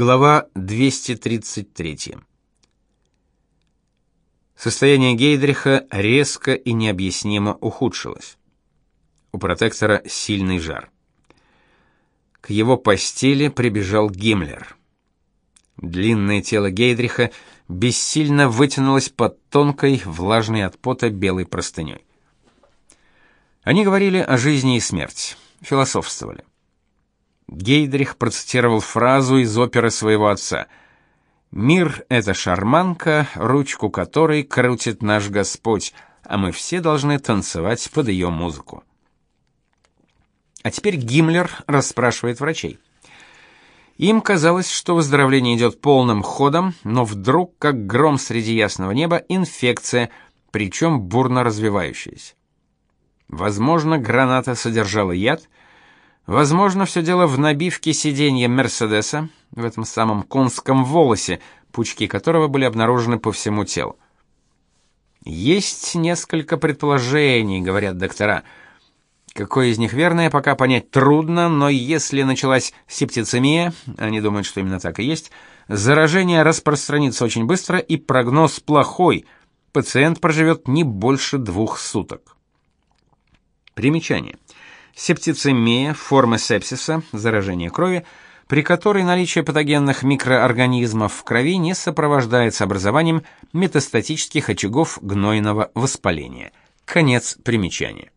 Глава 233. Состояние Гейдриха резко и необъяснимо ухудшилось. У протектора сильный жар. К его постели прибежал Гиммлер. Длинное тело Гейдриха бессильно вытянулось под тонкой, влажной от пота белой простыней. Они говорили о жизни и смерти, философствовали. Гейдрих процитировал фразу из оперы своего отца. «Мир — это шарманка, ручку которой крутит наш Господь, а мы все должны танцевать под ее музыку». А теперь Гиммлер расспрашивает врачей. Им казалось, что выздоровление идет полным ходом, но вдруг, как гром среди ясного неба, инфекция, причем бурно развивающаяся. Возможно, граната содержала яд, Возможно, все дело в набивке сиденья Мерседеса, в этом самом конском волосе, пучки которого были обнаружены по всему телу. Есть несколько предположений, говорят доктора. Какое из них верное, пока понять трудно, но если началась септицемия, они думают, что именно так и есть, заражение распространится очень быстро и прогноз плохой. Пациент проживет не больше двух суток. Примечание. Септицемия, форма сепсиса, заражение крови, при которой наличие патогенных микроорганизмов в крови не сопровождается образованием метастатических очагов гнойного воспаления. Конец примечания.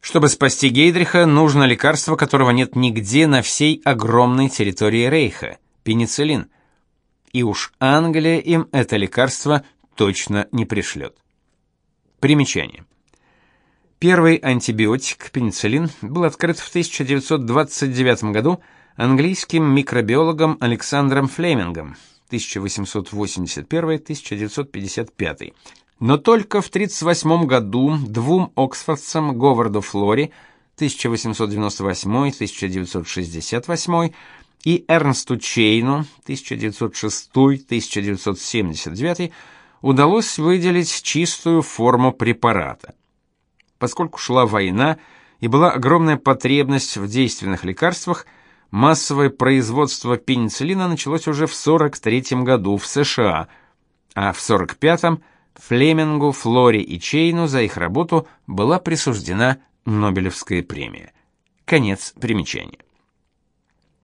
Чтобы спасти Гейдриха, нужно лекарство, которого нет нигде на всей огромной территории Рейха пенициллин. И уж Англия им это лекарство точно не пришлет. Примечание. Первый антибиотик, пенициллин, был открыт в 1929 году английским микробиологом Александром Флемингом 1881-1955. Но только в 1938 году двум оксфордцам Говарду Флори 1898-1968 и Эрнсту Чейну 1906-1979 удалось выделить чистую форму препарата – Поскольку шла война и была огромная потребность в действенных лекарствах, массовое производство пенициллина началось уже в 43 году в США, а в 45-м Флемингу, Флори и Чейну за их работу была присуждена Нобелевская премия. Конец примечания.